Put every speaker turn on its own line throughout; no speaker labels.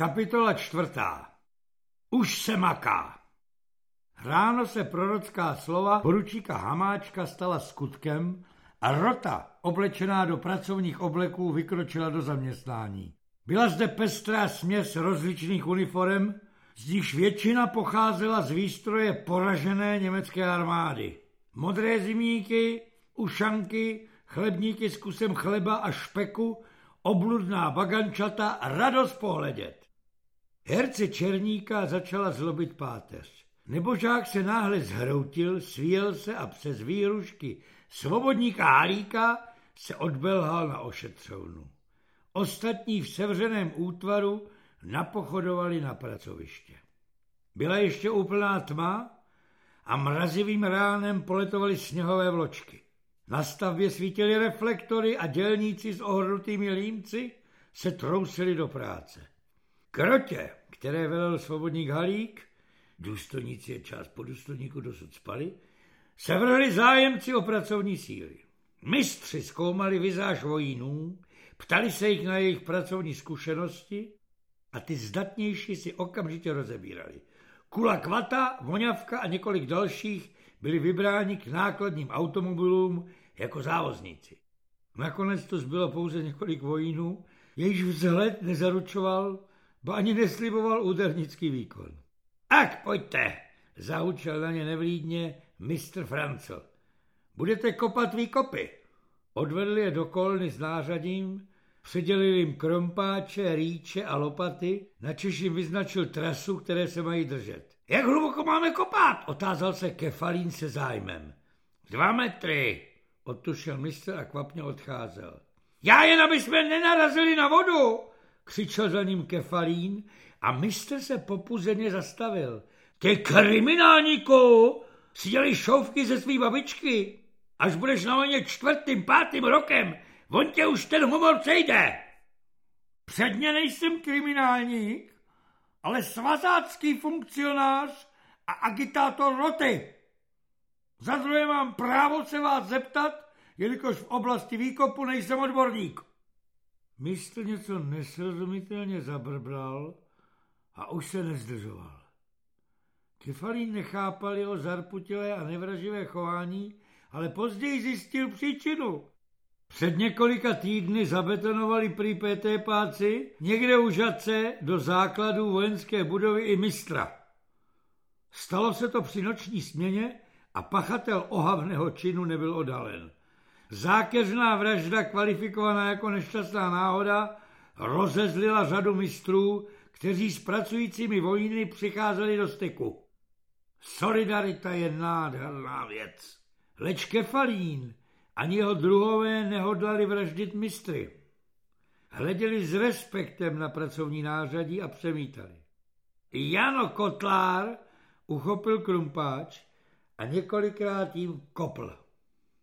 Kapitola čtvrtá. Už se maká. Ráno se prorocká slova poručíka Hamáčka stala skutkem a rota, oblečená do pracovních obleků, vykročila do zaměstnání. Byla zde pestrá směs rozličných uniform, z nichž většina pocházela z výstroje poražené německé armády. Modré zimníky, ušanky, chlebníky s kusem chleba a špeku, obludná bagančata, radost pohledět. Herce Černíka začala zlobit páteř. Nebožák se náhle zhroutil, svíjel se a přes výrušky svobodníka Halíka se odbelhal na ošetřovnu. Ostatní v sevřeném útvaru napochodovali na pracoviště. Byla ještě úplná tma a mrazivým ránem poletovaly sněhové vločky. Na stavbě svítily reflektory a dělníci s ohrnutými límci se trousili do práce. Krotě, které velel svobodník Halík, důstojníci je část po důstojníku dosud spali, se vrhli zájemci o pracovní síly. Mistři zkoumali vizáž vojínů, ptali se jich na jejich pracovní zkušenosti a ty zdatnější si okamžitě rozebírali. Kula Kvata, Voňavka a několik dalších byli vybráni k nákladním automobilům jako závozníci. Nakonec to zbylo pouze několik vojínů, jejichž vzhled nezaručoval, ba ani nesliboval údernický výkon. Ak, pojďte, zahučel na ně nevlídně mistr Francel. Budete kopat výkopy. Odvedli je do kolny s nářadím, předělili jim krompáče, rýče a lopaty, načež jim vyznačil trasu, které se mají držet. Jak hluboko máme kopat? otázal se Kefalín se zájmem. Dva metry, odtušil mistr a kvapně odcházel. Já jen, aby jsme nenarazili na vodu, křičel za ním Kefalín a mistr se popuzeně zastavil. Ty kriminálníku, si dělej šouvky ze svý babičky. Až budeš na vojně čtvrtým, pátým rokem, on tě už ten humor přejde. Předně nejsem kriminálník, ale svazácký funkcionář a agitátor roty. Za druhé mám právo se vás zeptat, jelikož v oblasti výkopu nejsem odborník. Mistr něco nesrozumitelně zabrbral a už se nezdržoval. Kefalín nechápal jeho zarputilé a nevraživé chování, ale později zjistil příčinu. Před několika týdny zabetonovali prý PT páci někde u Žadce do základů vojenské budovy i mistra. Stalo se to při noční směně a pachatel ohavného činu nebyl odalen. Zákeřná vražda, kvalifikovaná jako nešťastná náhoda, rozezlila řadu mistrů, kteří s pracujícími vojny přicházeli do styku. Solidarita je nádherná věc. Leč Kefalín ani jeho druhové nehodlali vraždit mistry. Hleděli s respektem na pracovní nářadí a přemítali. Jano Kotlár uchopil krumpáč a několikrát jim kopl.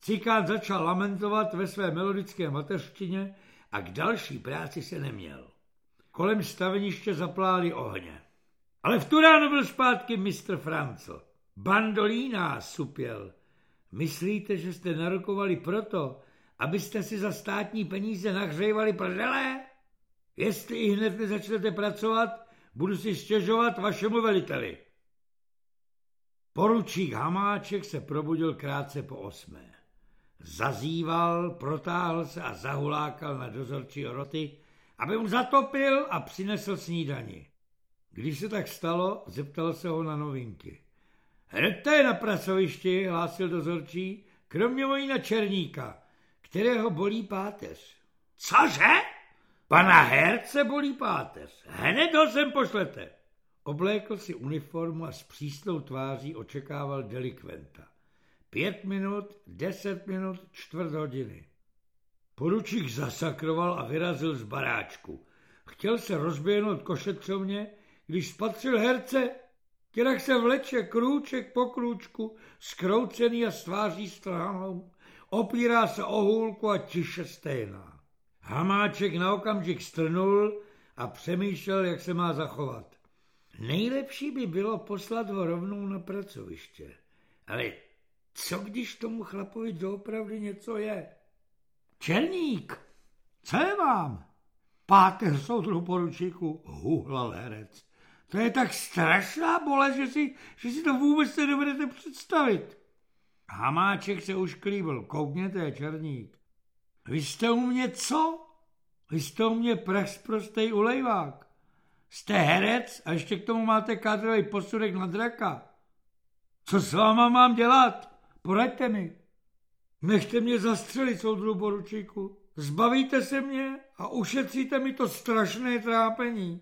Cikán začal lamentovat ve své melodické mateřštině a k další práci se neměl. Kolem staveniště zapláli ohně. Ale v tu ráno byl zpátky mistr Francl. Bandolína, supěl. Myslíte, že jste narokovali proto, abyste si za státní peníze nahřejvali prdele? Jestli i hned nezačnete pracovat, budu si stěžovat vašemu veliteli. Poručík Hamáček se probudil krátce po osmé. Zazýval, protáhl se a zahulákal na dozorčí roty, aby mu zatopil a přinesl snídani. Když se tak stalo, zeptal se ho na novinky. Hned je na pracovišti, hlásil dozorčí, kromě vojína Černíka, kterého bolí páteř. Cože? Pana herce bolí páteř. Hned ho sem pošlete. Oblékl si uniformu a s přísnou tváří očekával delikventa. Pět minut, deset minut, čtvrt hodiny. Poručík zasakroval a vyrazil z baráčku. Chtěl se rozběhnout košetřovně, když spatřil herce, kterak se vleče krůček po krůčku, skroucený a stváří stranou, opírá se o hůlku a tiše stejná. Hamáček na okamžik strnul a přemýšlel, jak se má zachovat. Nejlepší by bylo poslat ho rovnou na pracoviště. Ale co když tomu chlapovi doopravdy něco je? Černík, co je vám? Páter soudru poručíku, huhlal herec. To je tak strašná bolest, že si, že si to vůbec nedovedete představit. Hamáček se už klíbil. Koukněte, černík. Vy jste u mě co? Vy jste u mě prostej ulejvák. Jste herec a ještě k tomu máte kádrový posudek na draka. Co s váma mám dělat? Poraďte mi. Nechte mě zastřelit, soudru poručíku. Zbavíte se mě a ušetříte mi to strašné trápení.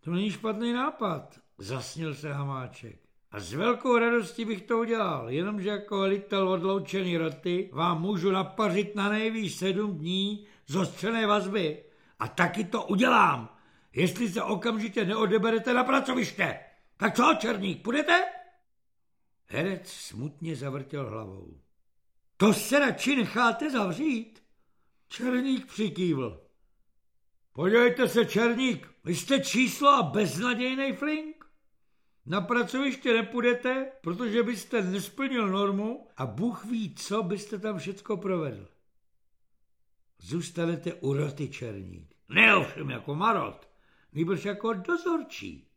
To není špatný nápad, zasnil se Hamáček. A s velkou radostí bych to udělal, jenomže jako velitel odloučený roty vám můžu napařit na nejvýš sedm dní zostřené vazby. A taky to udělám, jestli se okamžitě neodeberete na pracoviště. Tak co, černík, půjdete? Herec smutně zavrtěl hlavou. To se radši necháte zavřít? Černík přikývl. Podívejte se, Černík, vy jste číslo a beznadějný flink. Na pracoviště nepůjdete, protože byste nesplnil normu a Bůh ví, co byste tam všecko provedl. Zůstanete u roty, Černík. Ne ovšem jako marot, nýbrž jako dozorčí.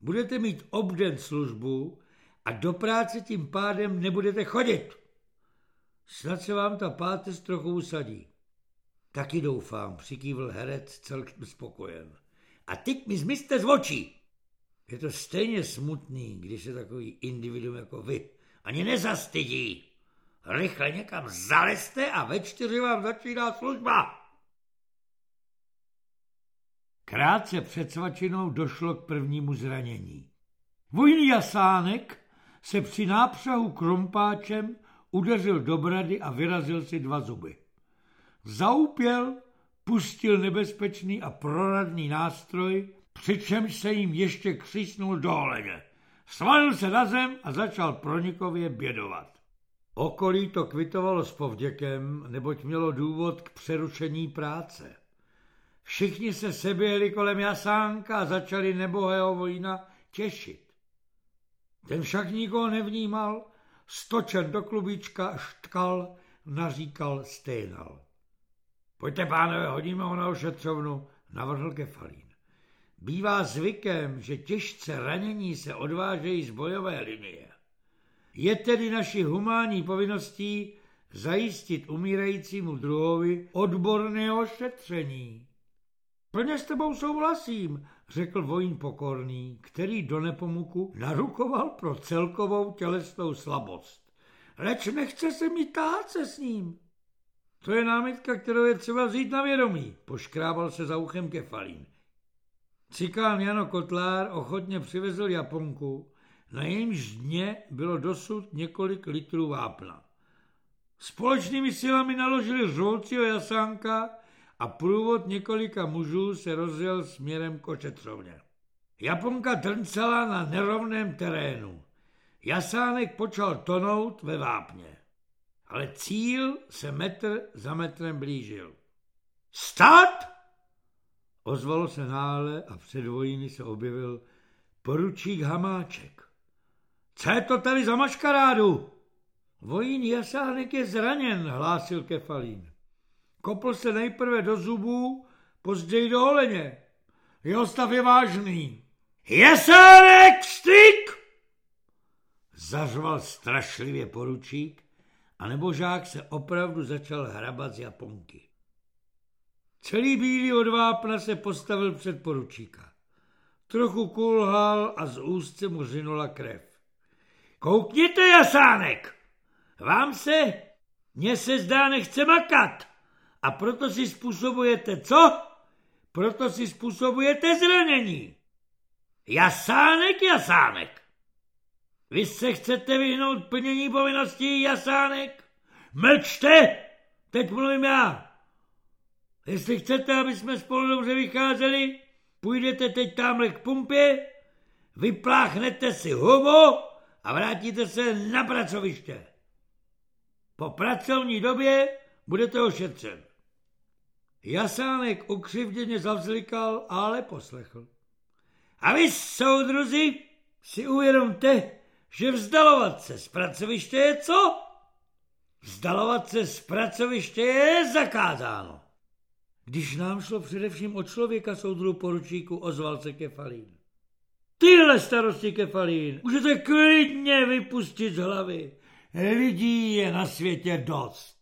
Budete mít obden službu a do práce tím pádem nebudete chodit. Snad se vám ta páteř trochu usadí. Taky doufám, přikývl herec celkem spokojen. A teď mi zmizte z očí. Je to stejně smutný, když se takový individuum jako vy ani nezastydí. Rychle někam zaleste a ve čtyři vám začíná služba. Krátce před svačinou došlo k prvnímu zranění. Vojný jasánek se při nápřahu krompáčem udeřil do brady a vyrazil si dva zuby. Zaupěl, pustil nebezpečný a proradný nástroj, přičemž se jim ještě křisnul do. Svalil se na zem a začal pronikově bědovat. Okolí to kvitovalo s povděkem, neboť mělo důvod k přerušení práce. Všichni se seběli kolem jasánka a začali nebohého vojna těšit. Ten však nikoho nevnímal, stočen do klubíčka, štkal, naříkal, sténal. Pojďte, pánové, hodíme ho na ošetřovnu, navrhl Kefalín. Bývá zvykem, že těžce ranění se odvážejí z bojové linie. Je tedy naší humánní povinností zajistit umírajícímu druhovi odborné ošetření. Plně s tebou souhlasím, řekl vojín pokorný, který do nepomuku narukoval pro celkovou tělesnou slabost. Leč nechce se mi tát se s ním. To je námitka, kterou je třeba vzít na vědomí, poškrábal se za uchem kefalín. Cikán Jano Kotlár ochotně přivezl Japonku, na jejímž dně bylo dosud několik litrů vápna. Společnými silami naložili řvolcího jasánka a průvod několika mužů se rozjel směrem k ošetřovně. Japonka trncela na nerovném terénu. Jasánek počal tonout ve vápně ale cíl se metr za metrem blížil. Stát! Ozvalo se nále a před vojiny se objevil poručík Hamáček. Co je to tady za maškarádu? Vojín Jasánek je zraněn, hlásil Kefalín. Kopl se nejprve do zubů, později do holeně. Jeho stav je vážný. Jasánek, styk! Zařval strašlivě poručík a nebožák se opravdu začal hrabat z Japonky. Celý bílý od vápna se postavil před poručíka. Trochu kulhal a z úst se mu řinula krev. Koukněte, jasánek! Vám se, mně se zdá, nechce makat. A proto si způsobujete co? Proto si způsobujete zranění. Jasánek, jasánek. Vy se chcete vyhnout plnění povinností, Jasánek? Mlčte! Teď mluvím já. Jestli chcete, aby jsme spolu dobře vycházeli, půjdete teď tamhle k pumpě, vypláchnete si hubu a vrátíte se na pracoviště. Po pracovní době budete ošetřen. Jasánek ukřivděně zavzlikal, ale poslechl. A vy, soudruzi, si uvědomte, že vzdalovat se z pracoviště je co? Vzdalovat se z pracoviště je zakázáno. Když nám šlo především o člověka, soudru poručíku, ozval se Kefalín. Tyhle starosti, Kefalín, můžete klidně vypustit z hlavy. Lidí je na světě dost.